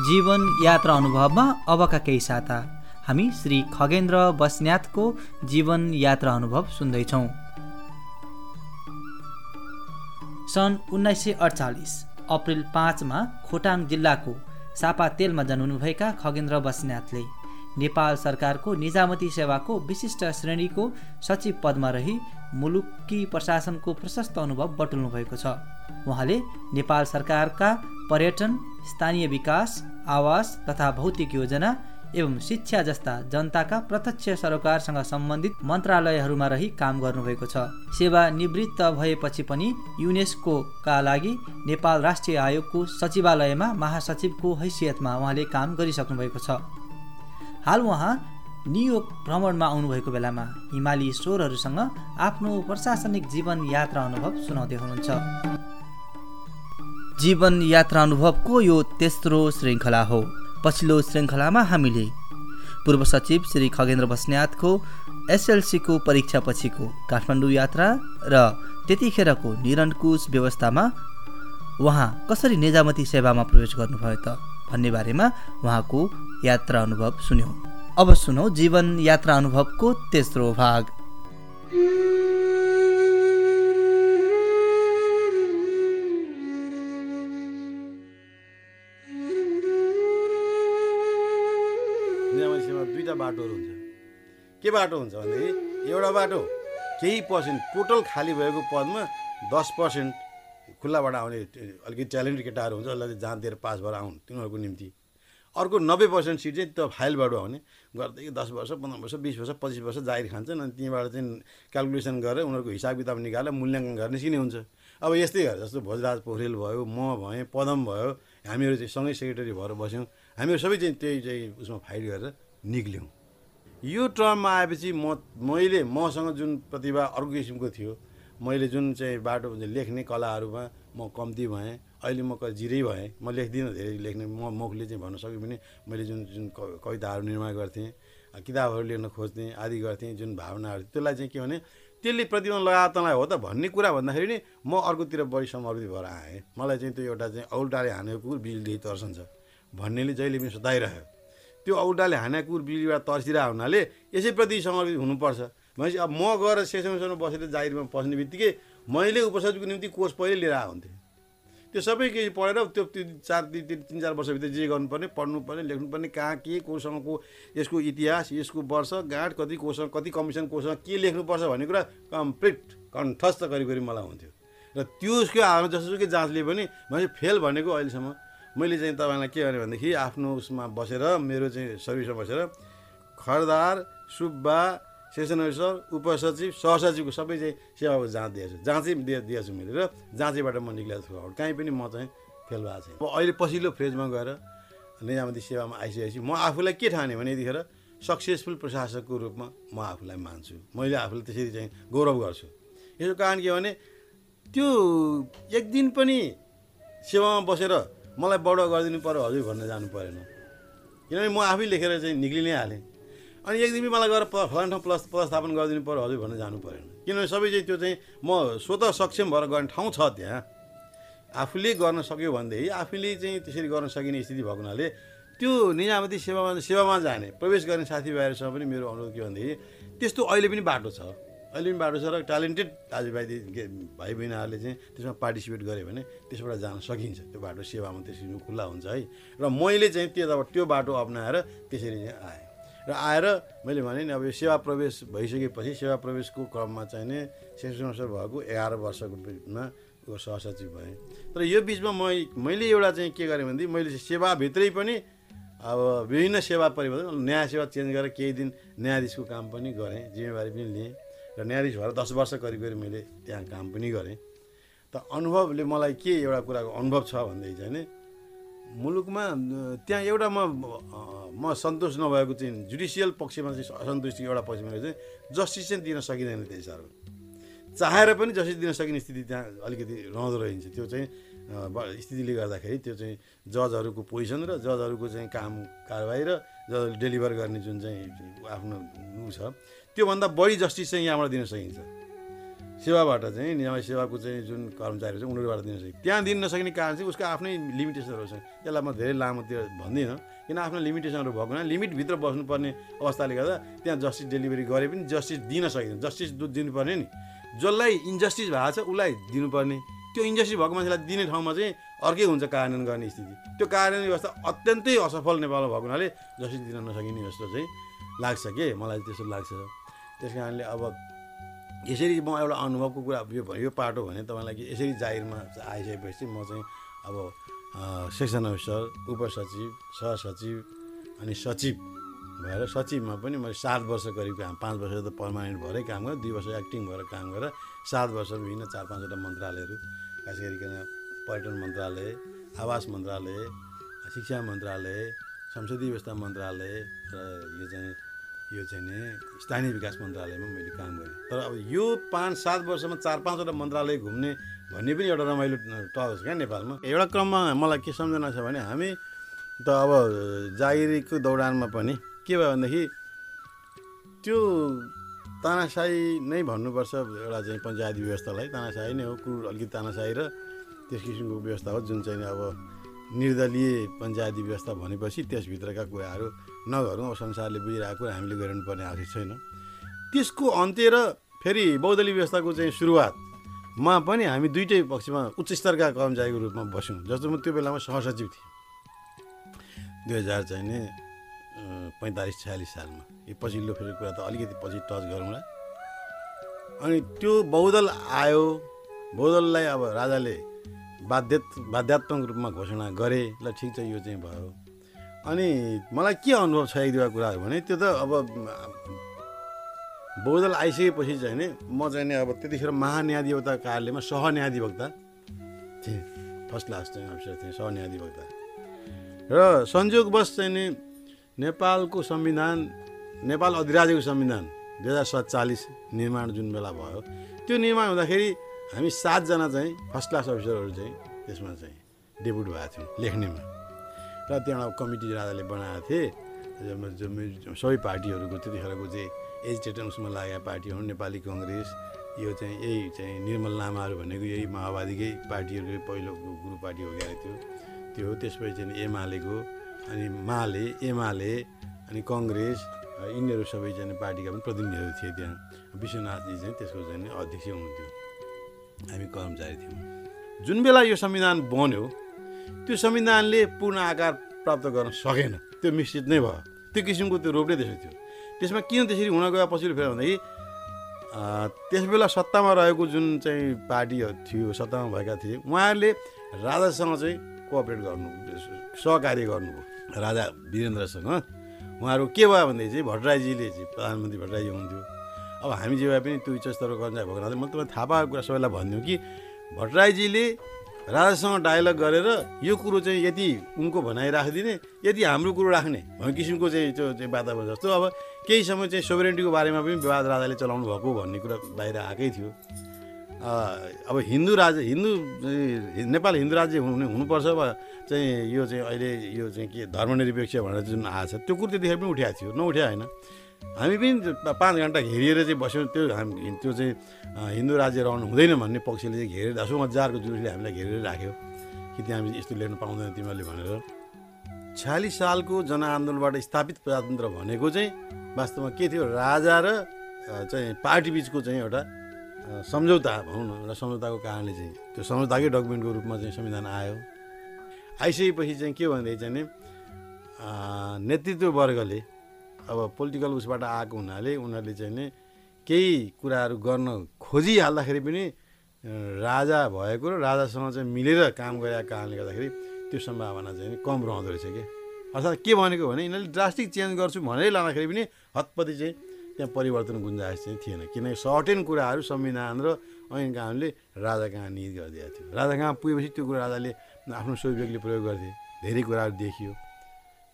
जीवन यात्रा अनुभवमा अबका केही साता हामी श्री खगेन्द्र बस्न्यातको जीवन यात्रा अनुभव सुन्दैछौँ। सन् उन्नाइस सय अडचालिस अप्रिल पाँचमा खोटाङ जिल्लाको सापातेलमा जन्मनुभएका खगेन्द्र बस्नेतले नेपाल सरकारको निजामती सेवाको विशिष्ट श्रेणीको सचिव पदमा रही मुलुकी प्रशासनको प्रशस्त अनुभव बटुल्नु भएको छ। उहाँले नेपाल सरकारका पर्यटन स्थानीय विकास आवास तथा भौतिक योजना एवं शिक्षा जस्ता जनताका प्रत्यक्ष सरोकारसँग सम्बन्धित मन्त्रालयहरूमा रही काम गर्नुभएको छ। सेवा निवृत्त भएपछि पनि युनेस्कोका लागि नेपाल राष्ट्रिय आयोगको सचिवालयमा महासचिवको हैसियतमा उहाँले काम गरिसक्नु भएको छ। हाल उहाँ न्युयोर्क भ्रमणमा आउनुभएको बेलामा हिमाली स्वरहरूसँग आफ्नो प्रशासनिक जीवन यात्रा अनुभव सुनाउँदै हुनुहुन्छ। जीवन यात्रा अनुभवको यो तेस्रो श्रृङ्खला हो। पछिल्लो श्रृङ्खलामा हामीले। पूर्व सचिव श्री खगेन्द्र बस्नेतको एसएलसीको परीक्षा पछिको काठमाडौँ यात्रा र त्यतिखेरको निरङ्कुश व्यवस्थामा उहाँ कसरी निजामती सेवामा प्रवेश गर्नुभयो त भन्ने बारेमा उहाँको यात्रा अनुभव सुन्यौँ। अब सुनौ जीवन यात्रा अनुभवको तेस्रो भाग। के बाटो हुन्छ भनेदेखि एउटा बाटो केही पर्सेन्ट टोटल खाली भएको पदमा दस पर्सेन्ट खुल्लाबाट आउने अलिकति ट्यालेन्टेड केटाहरू हुन्छ जसलाई चाहिँ जाँच दिएर पास भएर आउन् तिनीहरूको निम्ति। अर्को नब्बे पर्सेन्ट सिट चाहिँ त्यो फाइलबाट आउने गर्दै दस वर्ष पन्ध्र वर्ष बिस वर्ष पच्चिस वर्ष जागिर खान्छन् अनि त्यहीँबाट चाहिँ क्यालकुलेसन गरेर उनीहरूको हिसाब किताब निकालेर मूल्याङ्कन गर्ने निस्किने हुन्छ। अब यस्तै जस्तो भोजराज पोखरेल भयो म भएँ पदम भयो हामीहरू चाहिँ सँगै सेक्रेटरी भएर बस्यौँ। हामीहरू सबै चाहिँ त्यही चाहिँ उसमा फाइट गरेर निक्ल्यौँ। यो टर्ममा आएपछि म मैले मसँग जुन प्रतिभा अर्को किसिमको थियो मैले जुन चाहिँ बाटो लेख्ने कलाहरूमा म कम्ती भएँ अहिले म जिरै भएँ म लेख्दिनँ धेरै लेख्ने म मुखले चाहिँ भन्न सक्यो भने मैले जुन जुन कविताहरू निर्माण गर्थेँ किताबहरू लेख्न खोज्थेँ आदि गर्थेँ जुन भावनाहरू त्यसलाई चाहिँ के भने त्यसले प्रतिबन्ध लगाए तँलाई हो त भन्ने कुरा भन्दाखेरि नि म अर्कोतिर बढी समर्पित भएर आएँ। मलाई चाहिँ त्यो एउटा चाहिँ औल्टाले हानेको बिजुली तर्सन्छ भन्नेले जहिले पनि सताइरह्यो। त्यो औल्टाले हानेको कुकुर बिजुलीबाट तर्सिरहेको हुनाले यसैप्रति समर्पित हुनुपर्छ। भनेपछि अब म गएर सेसनसँग बसेर जागिरमा पस्ने बित्तिकै मैले उपसचिवको निम्ति कोर्स पहिले लिएर आएको हुन्थेँ। त्यो सबै केही पढेर त्यो चार तिन चार वर्षभित्र जे गर्नुपर्ने पढ्नुपर्ने लेख्नुपर्ने कहाँ के कोसँगको यसको इतिहास यसको वर्ष गाँठ कति कोसँग कति कमिसन कोसँग के लेख्नुपर्छ भन्ने कुरा कम्प्लिट कन्ठस्थ गरी गरी मलाई हुन्थ्यो। र त्यसको हालमा जसोसुकै जाँचले पनि मैले फेल भनेको अहिलेसम्म मैले चाहिँ तपाईँलाई के भने भनेदेखि आफ्नो उसमा बसेर मेरो चाहिँ सर्भिसमा बसेर खरदार सुब्बा सेसन अफिसर उपसचिव सहसचिवको सबै चाहिँ सेवाको जाँच दिएछु। जाँचै दिए दिएछु मैले र जाँचैबाट म निक्लेको छु। अब कहीँ पनि म चाहिँ फेल भएको छैन। अब अहिले पछिल्लो फेजमा गएर निजामती सेवामा आइसकेपछि म आफूलाई के ठाने भने यतिखेर सक्सेसफुल प्रशासकको रूपमा म आफूलाई मान्छु। मैले आफूलाई त्यसरी चाहिँ गौरव गर्छु। यसको कारण के भने त्यो एक दिन पनि सेवामा बसेर मलाई बडो गरिदिनु पऱ्यो हजुर भन्न जानु परेन किनभने म आफै लेखेर चाहिँ निक्लि नै हालेँ। अनि एक दिन मलाई गएर प- फलाना ठाउँ प्लस व्यवस्थापन गरिदिनु पऱ्यो हजुर भन्न जानु परेन किनभने सबै चाहिँ त्यो चाहिँ म स्वतः सक्षम भएर गर्ने ठाउँ छ त्यहाँ। आफूले गर्न सक्यो भनेदेखि आफूले चाहिँ त्यसरी गर्न सकिने स्थिति भएको हुनाले त्यो निजामती सेवामा सेवामा जाने प्रवेश गर्ने साथीभाइहरूसँग पनि मेरो अनुरोध के भनेदेखि त्यस्तो अहिले पनि बाटो छ। अहिले पनि बाटो छ र ट्यालेन्टेड दाजुभाइ भाइ बहिनीहरूले चाहिँ त्यसमा पार्टिसिपेट गऱ्यो भने त्यसबाट जान सकिन्छ। त्यो बाटो सेवामा त्यसरी खुल्ला हुन्छ है। र मैले चाहिँ त्यो त्यो बाटो अप्नाएर त्यसरी चाहिँ आएँ। र आएर मैले भने नि अब यो सेवा प्रवेश भइसकेपछि सेवा प्रवेशको क्रममा चाहिँ नि सेक्सन भएको एघार वर्षको ऊ सहसचिव भएँ। तर यो बिचमा म मैले एउटा चाहिँ के गरेँ भनेदेखि मैले सेवाभित्रै पनि अब विभिन्न सेवा परिवर्तन न्याय सेवा चेन्ज गरेर केही दिन न्यायाधीशको काम पनि गरेँ जिम्मेवारी पनि लिएँ। र न्यायाधीश भएर दस वर्ष करिब करिब मैले त्यहाँ काम पनि गरेँ। त अनुभवले मलाई के एउटा कुराको अनुभव छ भनेदेखि चाहिँ मुलुकमा त्यहाँ एउटा म म सन्तोष नभएको चाहिँ जुडिसियल पक्षमा चाहिँ असन्तुष्टि एउटा पक्षमा चाहिँ जस्टिस चाहिँ दिन सकिँदैन त्यति साह्रो चाहेर पनि जस्टिस दिन सकिने स्थिति त्यहाँ अलिकति रहँदो रहन्छ त्यो चाहिँ स्थितिले गर्दाखेरि त्यो चाहिँ जजहरूको पोजिसन र जजहरूको चाहिँ काम कारवाही र जजले डेलिभर गर्ने जुन चाहिँ आफ्नो ऊ छ। त्योभन्दा बढी जस्टिस चाहिँ यहाँबाट दिन सकिन्छ। सेवाबाट चाहिँ निजामती सेवाको चाहिँ जुन कर्मचारीहरू छ उनीहरूबाट दिन सकिन्छ। त्यहाँ दिन नसकिने कारण चाहिँ उसको आफ्नै लिमिटेसनहरू छ त्यसलाई म धेरै लामो त्यो भन्दिनँ किन आफ्नो लिमिटेसनहरू भएको हुनाले लिमिटभित्र बस्नुपर्ने अवस्थाले गर्दा त्यहाँ जस्टिस डेलिभरी गरे पनि जस्टिस दिन सकिँदैन जस्टिस दुध दिनुपर्ने नि। जसलाई इन्जस्टिस भएको छ उसलाई दिनुपर्ने। त्यो इन्जस्टिस भएको मान्छेलाई दिने ठाउँमा चाहिँ अर्कै हुन्छ कार्यान्वयन गर्ने स्थिति। त्यो कार्यान्वयन व्यवस्था अत्यन्तै असफल नेपालमा भएको हुनाले जस्टिस दिन नसकिने जस्तो चाहिँ लाग्छ के? मलाई त्यस्तो लाग्छ। त्यस कारणले अब यसरी म एउटा अनुभवको कुरा यो यो पाटो भने तपाईँलाई कि यसरी जागिरमा आइसकेपछि म चाहिँ अब सेक्सन अफिसर उपसचिव सहसचिव अनि सचिव भएर सचिवमा पनि मैले सात वर्ष करिब काम पाँच वर्ष त पर्मानेन्ट भएरै काम गरेँ दुई वर्ष एक्टिङ भएर काम गरेर सात वर्ष विभिन्न चार पाँचवटा मन्त्रालयहरू खास गरिकन पर्यटन मन्त्रालय आवास मन्त्रालय शिक्षा मन्त्रालय संसदीय व्यवस्था मन्त्रालय र यो चाहिँ यो चाहिँ नि स्थानीय विकास मन्त्रालयमा मैले काम गरेँ। तर अब यो पाँच सात वर्षमा चार पाँचवटा मन्त्रालय घुम्ने भन्ने पनि एउटा रमाइलो छ क्या नेपालमा। एउटा क्रममा मलाई के सम्झना छ भने हामी त अब जागिरीको दौडानमा पनि के भयो भनेदेखि त्यो तानासाही नै भन्नुपर्छ एउटा चाहिँ पञ्चायती व्यवस्थालाई। तानासाही नै हो कुरो अलिकति तानासाही र त्यस किसिमको व्यवस्था हो जुन चाहिँ अब निर्दलीय पञ्चायती व्यवस्था भनेपछि त्यसभित्रका कुराहरू नगरौँ अब संसारले बुझिरहेको हामीले गर्नुपर्ने आवश्यक छैन। त्यसको अन्त्य र फेरि बहुदलीय व्यवस्थाको चाहिँ सुरुवातमा पनि हामी दुइटै पक्षमा उच्च स्तरका कर्मचारीको रूपमा बस्यौँ जस्तो म त्यो बेलामा सहसचिव थिएँ। दुई हजार चाहिँ पैँतालिस छयालिस सालमा। यो पछिल्लो फेरि कुरा त अलिकति पछि टच गरौँला अनि त्यो बहुदल आयो बहुदललाई अब राजाले बाध्य बाध्यात्मक रूपमा घोषणा गरे ल ठिक छ यो चाहिँ भयो। अनि मलाई के अनुभव छ एक दुईवटा कुराहरू भने त्यो त अब बहुदल आइसकेपछि चाहिँ नि म चाहिँ नि अब त्यतिखेर महान्याधिवक्ता कार्यालयमा सहन्याधिवक्ता थिएँ। फर्स्ट क्लास चाहिँ अफिसर थिएँ सहन्याधिवक्ता र संयोगवश चाहिँ नि नेपालको संविधान नेपाल अधिराज्यको संविधान दुई हजार सत्तालिस निर्माण जुन बेला भयो त्यो निर्माण हुँदाखेरि हामी सातजना चाहिँ फर्स्ट क्लास अफिसरहरू चाहिँ त्यसमा चाहिँ डेपुट भएको थियौँ लेख्नेमा। र त्यहाँ कमिटी राजाले बनाएको थिए। सबै पार्टीहरूको त्यतिखेरको चाहिँ एजिटेटन उसमा लागेका पार्टीहरू नेपाली कङ्ग्रेस। यो चाहिँ यही चाहिँ निर्मल लामाहरू भनेको यही माओवादीकै पार्टीहरूको पहिलो ग्रुप पार्टी हो क्या त्यो। त्यो हो त्यसपछि चाहिँ एमालेको अनि माले एमाले अनि कङ्ग्रेस यिनीहरू सबै चाहिँ पार्टीका पनि प्रतिनिधिहरू थिए त्यहाँ। विश्वनाथजी चाहिँ त्यसको चाहिँ अध्यक्ष हुनुहुन्थ्यो। हामी कर्मचारी थियौँ। जुन बेला यो संविधान बन्यो त्यो संविधानले पूर्ण आकार प्राप्त गर्न सकेन। त्यो मिश्रित नै भयो। त्यो किसिमको त्यो रोग नै त्यसो थियो। त्यसमा किन त्यसरी हुन गयो पछिल्लो फेरि भन्दाखेरि अ, त्यस बेला सत्तामा रहेको जुन चाहिँ पार्टीहरू थियो सत्तामा भएका थिए उहाँहरूले राजासँग चाहिँ कोअपरेट गर्नु सहकार्य गर्नुभयो। राजा वीरेन्द्रसँग। उहाँहरू के भयो भनेदेखि चाहिँ भट्टराईजीले चाहिँ प्रधानमन्त्री भट्टराईजी हुनुहुन्थ्यो। अब हामी जे भए पनि त्यो उच्च स्तरको कर्मचारी भएको हुनाले म तपाईँलाई थाहा पाएको कुरा सबैलाई भनिदिउँ कि भट्टराईजीले राजासँग डायलग गरेर यो कुरो चाहिँ यति उनको भनाइ राखिदिने यति हाम्रो कुरो राख्ने भन्ने किसिमको चाहिँ त्यो वातावरण जस्तो अब केही समय चाहिँ सोभरेन्टीको बारेमा पनि विवाद राजाले चलाउनु भएको भन्ने कुरा बाहिर आएकै थियो। अब हिन्दू राज्य हिन्दू नेपाल हिन्दू राज्य हुनु हुनुपर्छ वा चाहिँ यो चाहिँ अहिले यो चाहिँ के धर्मनिरपेक्ष भनेर जुन आएको छ त्यो कुरो त्यतिखेर पनि उठाएको थियो नउठ्या होइन। हामी पनि पाँच घन्टा घेरिएर चाहिँ बस्यौँ। त्यो हामी त्यो चाहिँ हिन्दू राज्य रहनु हुँदैन भन्ने पक्षले चाहिँ घेरेर दसौँ हजारको जुलुसले हामीलाई घेरेर राख्यो। कि त्यहाँ हामी यस्तो लेख्न पाउँदैन तिमीहरूले भनेर। छयालिस सालको जनआन्दोलनबाट स्थापित प्रजातन्त्र भनेको चाहिँ वास्तवमा के थियो? राजा र चाहिँ पार्टी बिचको चाहिँ एउटा सम्झौता भनौँ न एउटा सम्झौताको कारणले चाहिँ त्यो सम्झौताकै डकुमेन्टको रूपमा चाहिँ संविधान आयो। आइसकेपछि चाहिँ के भन्दाखेरि चाहिँ नि अ, नेतृत्व वर्गले अब पोलिटिकल उसबाट आएको हुनाले उनीहरूले चाहिँ नि केही कुराहरू गर्न खोजिहाल्दाखेरि पनि राजा भएको र राजासँग चाहिँ मिलेर काम गरेका कारणले गर्दाखेरि त्यो सम्भावना चाहिँ कम रहँदो रहेछ कि। अर्थात् के भनेको भने यिनीहरूले ड्रास्टिक चेन्ज गर्छु भनेरै लाँदाखेरि पनि हतपति चाहिँ त्यहाँ परिवर्तन गुन्जाइस चाहिँ थिएन। किनकि सर्टेन कुराहरू संविधान र ऐन कानुनले राजा कहाँ निहित गरिदिएको थियो। राजा कहाँ पुगेपछि त्यो कुरा राजाले आफ्नो स्वविवेकले प्रयोग गर्थे धेरै कुराहरू देखियो।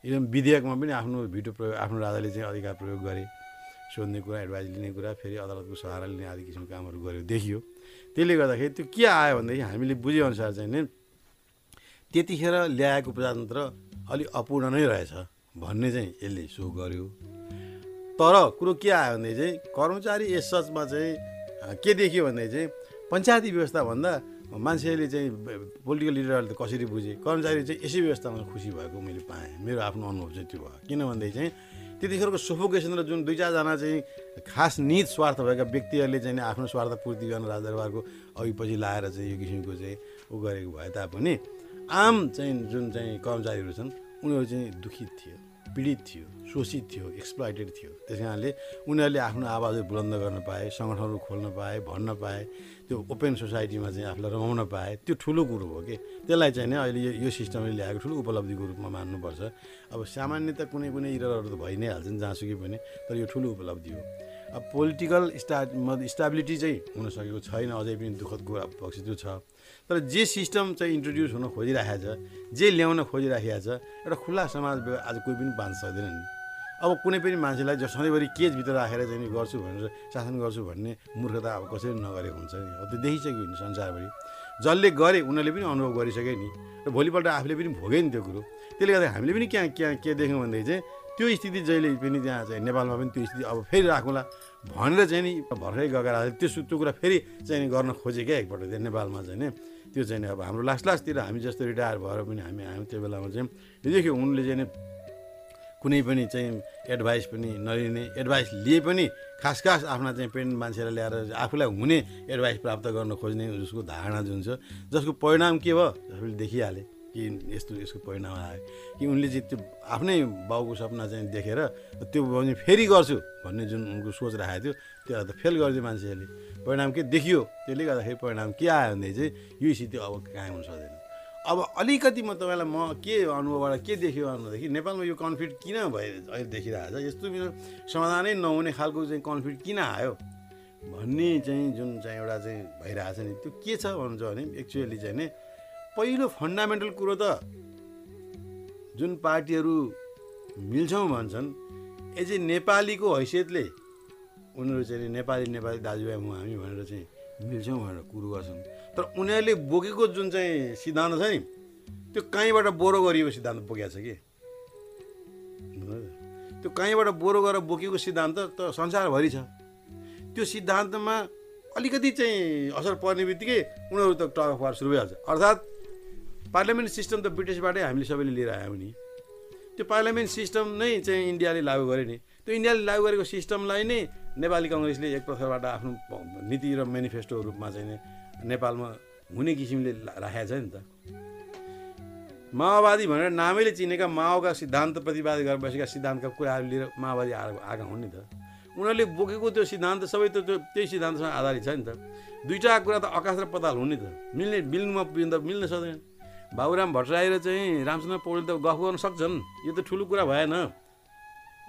एकदम विधेयकमा पनि आफ्नो भिटो प्रयोग आफ्नो राजाले चाहिँ अधिकार प्रयोग गरे। सोध्ने कुरा एडभाइस लिने कुरा फेरि अदालतको सहारा लिने आदि किसिमको कामहरू गर्यो देखियो। त्यसले गर्दाखेरि त्यो के आयो भनेदेखि हामीले बुझेअनुसार चाहिँ नि त्यतिखेर ल्याएको प्रजातन्त्र अलिक अपूर्ण नै रहेछ भन्ने चाहिँ यसले सो गर्यो। तर कुरो के आयो भने चाहिँ कर्मचारी यसमा चाहिँ अ, के देखियो भने चाहिँ पञ्चायती व्यवस्थाभन्दा मान्छेले चाहिँ पोलिटिकल लिडरहरूले त कसरी बुझे? कर्मचारी चाहिँ यसै व्यवस्थामा खुसी भएको मैले पाएँ। मेरो आफ्नो अनुभव चाहिँ त्यो भयो। किनभन्दाखेरि चाहिँ त्यतिखेरको सोफोकेसन र जुन दुई चारजना चाहिँ खास निज स्वार्थ भएका व्यक्तिहरूले चाहिँ आफ्नो स्वार्थ पूर्ति गर्न राजदरबारको अघि पछि लाएर चाहिँ यो किसिमको चाहिँ ऊ गरेको भए तापनि आम चाहिँ जुन चाहिँ कर्मचारीहरू छन् उनीहरू चाहिँ दुखित थियो पीडित थियो शोषित थियो एक्सप्लोइटेड थियो। त्यस कारणले उनीहरूले आफ्नो आवाजहरू बुलन्द गर्न पाए सङ्गठनहरू खोल्न पाए भन्न पाए त्यो ओपन सोसाइटीमा चाहिँ आफूलाई रमाउन पाए। त्यो ठुलो कुरो हो कि? त्यसलाई चाहिँ नि अहिले यो यो सिस्टमले ल्याएको ठुलो उपलब्धिको रूपमा मान्नुपर्छ। अब सामान्य कुनै कुनै इररहरू त भइ नै हाल्छन् जहाँसुकै पनि तर यो ठुलो उपलब्धि हो। अब पोलिटिकल स्टा स्टाबिलिटी चाहिँ हुन सकेको छैन अझै पनि दुःखद कुरा पक्ष त्यो छ। तर जे सिस्टम चाहिँ इन्ट्रोड्युस हुन खोजिराखेको छ जे ल्याउन खोजिराखेको छ एउटा खुल्ला समाज आज कोही पनि बाँध्न सक्दैन नि। अब कुनै पनि मान्छेलाई जो सधैँभरि केजभित्र राखेर चाहिँ गर्छु भनेर शासन गर्छु भन्ने मूर्खता अब कसरी नगरेको हुन्छ नि। अब त्यो देखिसक्यो नि संसारभरि। जसले गरे उनीहरूले पनि अनुभव गरिसके नि। र भोलिपल्ट आफूले पनि भोगे नि त्यो कुरो। त्यसले गर्दा हामीले पनि त्यहाँ त्यहाँ के देख्यौँ भनेदेखि चाहिँ त्यो स्थिति जहिले पनि त्यहाँ चाहिँ नेपालमा पनि त्यो स्थिति अब फेरि राखौँला। भनेर चाहिँ नि भर्खरै गएर त्यो त्यो कुरा फेरि चाहिँ नि गर्न खोजे क्या एकपल्ट चाहिँ नेपालमा चाहिँ नि। त्यो चाहिँ अब हाम्रो लास्ट लास्टतिर हामी जस्तो रिटायर भएर पनि हामी हामी त्यो बेलामा चाहिँ देख्यो उनले चाहिँ कुनै पनि चाहिँ एडभाइस पनि नलिने एडभाइस लिए पनि खास खास आफ्ना चाहिँ पेरेन्ट मान्छेलाई ल्याएर आफूलाई हुने एडभाइस प्राप्त गर्न खोज्ने उसको धारणा जुन छ जसको परिणाम के भयो आफूले देखिहाले। कि यस्तो यसको परिणाम आयो। कि उनले चाहिँ त्यो आफ्नै बाउको सपना चाहिँ देखेर त्यो फेरि गर्छु भन्ने जुन उनको सोच राखेको थियो त्यसलाई त फेल गरिदियो मान्छेहरूले। परिणाम के देखियो? त्यसले गर्दाखेरि परिणाम के आयो भने चाहिँ यो स्थिति अब कायम हुन सक्दैन। अब अलिकति म तपाईँलाई म के अनुभवबाट के देख्यो भन्दाखेरि नेपालमा यो कन्फ्लिक्ट किन भए अहिले देखिरहेको छ यस्तो समाधानै नहुने खालको चाहिँ कन्फ्लिक्ट किन आयो भन्ने चाहिँ जुन चाहिँ एउटा चाहिँ भइरहेछ नि त्यो के छ भन्नुहुन्छ भने एक्चुअली चाहिँ नि पहिलो फन्डामेन्टल कुरो त जुन पार्टीहरू मिल्छौँ भन्छन् एज ए नेपालीको हैसियतले उनीहरू चाहिँ नेपाली नेपाली दाजुभाइ म हामी भनेर चाहिँ मिल्छौँ भनेर कुरो गर्छन्। तर उनीहरूले बोकेको जुन चाहिँ सिद्धान्त छ नि त्यो कहीँबाट बोरो गरिएको सिद्धान्त बोकेको छ कि? त्यो कहीँबाट बोरो गरेर बोकेको सिद्धान्त त संसारभरि छ। त्यो सिद्धान्तमा अलिकति चाहिँ असर पर्ने बित्तिकै उनीहरू त टग अफ वार सुरु भइहाल्छ। अर्थात् पार्लियामेन्ट सिस्टम त ब्रिटिसबाटै हामीले सबैले लिएर आयौँ नि। त्यो पार्लियामेन्ट सिस्टम नै चाहिँ इन्डियाले लागू गरे नि। त्यो इन्डियाले लागू गरेको सिस्टमलाई नै नेपाली कङ्ग्रेसले एक प्रकारबाट आफ्नो नीति र मेनिफेस्टो रूपमा चाहिँ नेपालमा हुने किसिमले राखेको छ नि त। माओवादी भनेर नामैले चिनेका माओका सिद्धान्त प्रतिवाद गरेर बसेका सिद्धान्तका कुराहरू लिएर माओवादी आएको आएका हुन् नि त। उनीहरूले बोकेको त्यो सिद्धान्त सबै त त्यो त्यही सिद्धान्तसँग आधारित छ नि त। दुईवटा कुरा त आकाश र पताल हुन् नि त। मिल्ने मिल्नुमा त मिल्न सक्दैन। बाबुराम भट्टराई र चाहिँ रामचन्द्र पौडेल त गफ गर्न सक्छन्। यो त ठुलो कुरा भएन।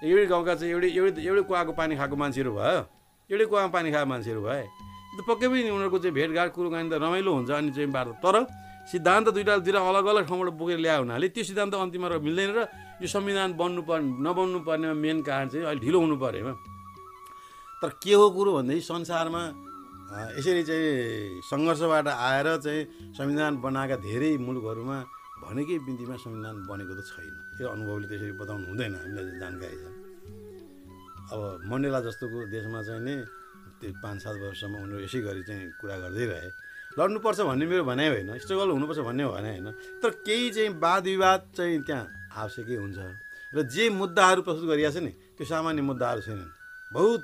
एउटै गाउँका चाहिँ एउटै एउटै एउटै कुवाको पानी खाएको मान्छेहरू भयो। एउटै कुवामा पानी खाएको मान्छेहरू भए त्यो पक्कै पनि उनीहरूको चाहिँ भेटघाट कुरोकानी त रमाइलो हुन्छ अनि चाहिँ बाटो। तर सिद्धान्त दुइटा दुइटा अलग अलग ठाउँबाट बोकेर ल्यायो हुनाले त्यो सिद्धान्त अन्तिममा र मिल्दैन र यो संविधान बन्नु पर्ने नबन्नु पर्नेमा मेन कारण चाहिँ अहिले ढिलो हुनु पऱ्यो तर के हो कुरो भनेदेखि संसारमा यसरी चाहिँ सङ्घर्षबाट आएर चाहिँ संविधान बनाएका धेरै मुलुकहरूमा भनेकै बिन्तीमा संविधान बनेको त छैन। यो अनुभवले त्यसरी बताउनु हुँदैन हामीलाई जानकारी छ। अब मण्डेला जस्तोको देशमा चाहिँ नि त्यो पाँच सात वर्षसम्म उनीहरू यसै गरी चाहिँ कुरा गर्दै रहे। लड्नुपर्छ भन्ने मेरो भनाइ होइन स्ट्रगल हुनुपर्छ भन्ने भनाइ होइन। तर केही चाहिँ वाद विवाद चाहिँ त्यहाँ आवश्यकै हुन्छ। र जे मुद्दाहरू प्रस्तुत गरिएको छ नि त्यो सामान्य मुद्दाहरू छैनन्। बहुत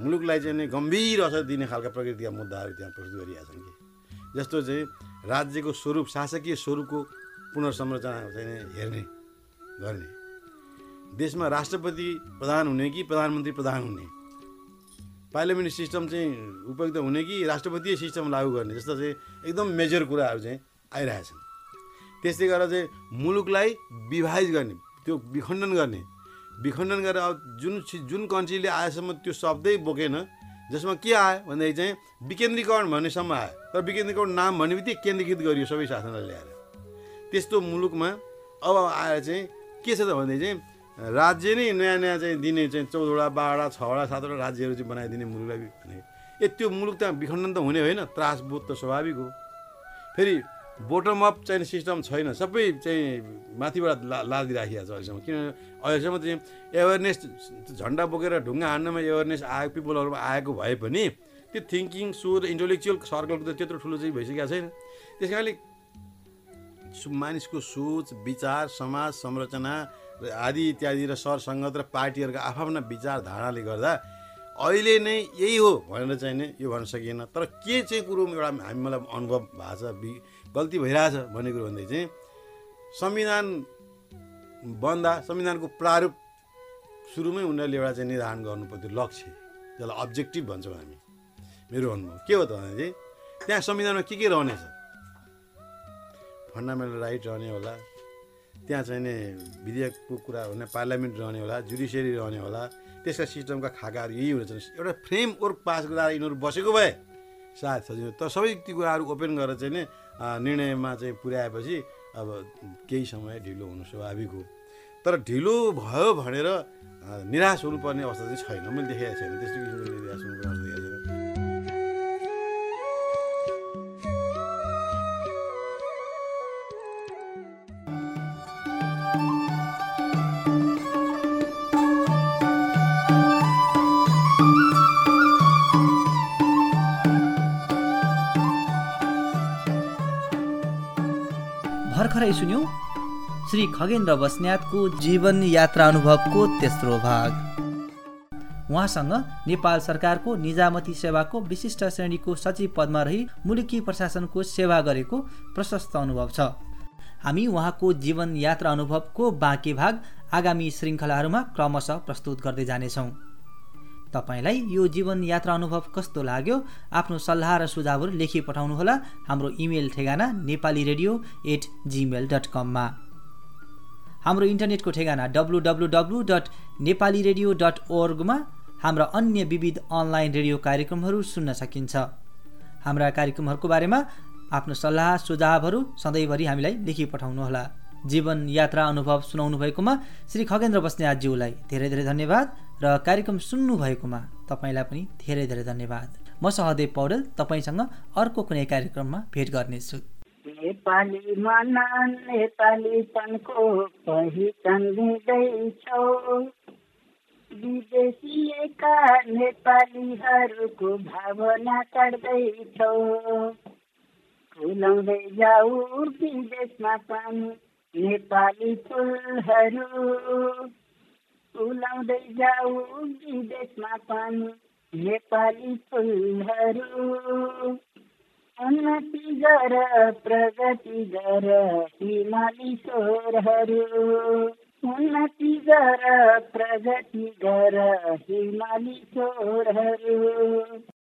मुलुकलाई चाहिँ नि गम्भीर असर दिने खालका प्रकृतिका मुद्दाहरू त्यहाँ प्रस्तुत गरिएका छन् कि। जस्तो चाहिँ राज्यको स्वरूप शासकीय स्वरूपको पुनर्संरचना चाहिँ हेर्ने गर्ने। देशमा राष्ट्रपति प्रधान हुने कि प्रधानमन्त्री प्रधान हुने? पार्लियामेन्ट सिस्टम चाहिँ उपयुक्त हुने कि राष्ट्रपतीय सिस्टम लागू गर्ने? जस्तो चाहिँ एकदम मेजर कुराहरू चाहिँ आइरहेछन् त्यस्तै गरेर चाहिँ मुलुकलाई विभाजित गर्ने त्यो विखण्डन गर्ने विखण्डन गरेर अब जुन जुन कन्ट्रीले आएसम्म त्यो शब्दै बोकेन जसमा के आयो भन्दाखेरि चाहिँ विकेन्द्रीकरण भन्नेसम्म आयो। तर विकेन्द्रीकरण नाम भन्ने बित्तिकै केन्द्रीकृत गरियो सबै शासनलाई ल्याएर। त्यस्तो मुलुकमा अब आएर चाहिँ के छ त भन्दाखेरि चाहिँ राज्य नै नयाँ नयाँ चाहिँ दिने चाहिँ चौधवटा बाह्रवटा छवटा सातवटा राज्यहरू चाहिँ बनाइदिने मुलुकलाई भने ए त्यो मुलुक त विखण्डन त हुने होइन त्रासबोध त स्वाभाविक हो। फेरि बोटम अप चाहिँ सिस्टम छैन। सबै चाहिँ माथिबाट ला लादिराखिएको छ अहिलेसम्म। किनभने अहिलेसम्म चाहिँ एवेरनेस झन्डा बोकेर ढुङ्गा हान्नमा एवेरनेस आएको पिपलहरूमा आएको भए पनि त्यो थिङ्किङ सोच इन्टलेक्चुअल सर्कलको त त्यत्रो ठुलो चाहिँ भइसकेको छैन। त्यस कारणले मानिसको सोच विचार समाज संरचना र आदि इत्यादि र सरसङ्गत र पार्टीहरूका आफ्ना विचारधाराले गर्दा अहिले नै यही हो भनेर चाहिँ नै यो भन्न सकिएन। तर के चाहिँ कुरो एउटा हामी मलाई अनुभव भएको छ गल्ती भइरहेछ भन्ने कुरो भन्दै चाहिँ संविधान बन्दा संविधानको प्रारूप सुरुमै उनीहरूले एउटा चाहिँ निर्धारण गर्नु पर्थ्यो लक्ष्य। त्यसलाई अब्जेक्टिभ भन्छौँ हामी। मेरो अनुभव। के हो त भने चाहिँ त्यहाँ संविधानमा के के रहनेछ? फन्डामेन्टल राइट रहने होला। त्यहाँ चाहिँ नि विधेयकको कुरा हुने पार्लियामेन्ट रहने होला जुडिसियरी रहने होला। त्यसका सिस्टमका खाकाहरू यही हुनेछन्। एउटा फ्रेम वर्क पास गरेर यिनीहरू बसेको भए सायद सजिलो। तर सबै ती कुराहरू ओपन गरेर चाहिँ नि निर्णयमा चाहिँ पुर्याएपछि अब केही समय ढिलो हुनु स्वाभाविक हो। तर ढिलो भयो भनेर निराश हुनुपर्ने अवस्था चाहिँ छैन। मैले देखेको छैन। त्यस्तो किसिमको निराश हुनुपर्ने श्री खगेन्द्र बस्न्यातको जीवन यात्रा अनुभवको तेस्रो भाग। उहाँसँग नेपाल सरकारको निजामती सेवाको विशिष्ट श्रेणीको सचिव पदमा रही मुलुकी प्रशासनको सेवा गरेको प्रशस्त अनुभव छ। हामी उहाँको जीवन यात्रा अनुभवको बाँकी भाग आगामी श्रृङ्खलाहरूमा क्रमशः प्रस्तुत गर्दै जानेछौँ। तपाईँलाई यो जीवन यात्रा अनुभव कस्तो लाग्यो? आफ्नो सल्लाह र सुझावहरू लेखी पठाउनुहोला हाम्रो इमेल ठेगाना Nepali radio at Gmail dot कममा। हाम्रो इन्टरनेटको ठेगाना W W W dot Nepali radio dot ओर्गमा हाम्रा अन्य विविध अनलाइन रेडियो कार्यक्रमहरू सुन्न सकिन्छ। हाम्रा कार्यक्रमहरूको बारेमा आफ्नो सल्लाह सुझावहरू सधैँभरि हामीलाई लेखी पठाउनुहोला। जीवन यात्रा अनुभव सुनाउनु भएकोमा श्री खगेन्द्र बस्नेतज्यूलाई धेरै धेरै धन्यवाद र कार्यक्रम सुन्नु भएकोमा तपाईँलाई पनि धेरै धेरै धन्यवाद। म सहदेव पौडेल तपाईँसँग अर्को कुनै कार्यक्रममा भेट गर्नेछु। नेपाली मना नेपालीपनको पहिचान दिँदैछौ। विदेशिएका नेपालीहरूको भावना काट्दैछौ। फुलाउँदै जाऊ विदेशमा पनि नेपाली फुलहरू। फुलाउँदै जाऊ विदेशमा पनि नेपाली फुलहरू। उन्नति गर प्रगति गर हिमाली स्वरहरू उन्नति गर प्रगति गर हिमाली स्वरहरू